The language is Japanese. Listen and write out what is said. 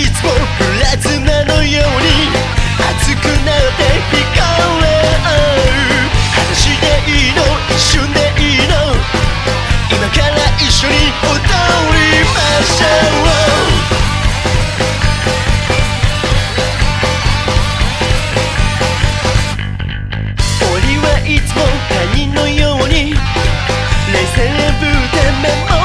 いつも不らずなのように熱くなって惹かれ合う話でいいの一瞬でいいの今から一緒に踊りましょういつもカニのように冷静ぶってメモ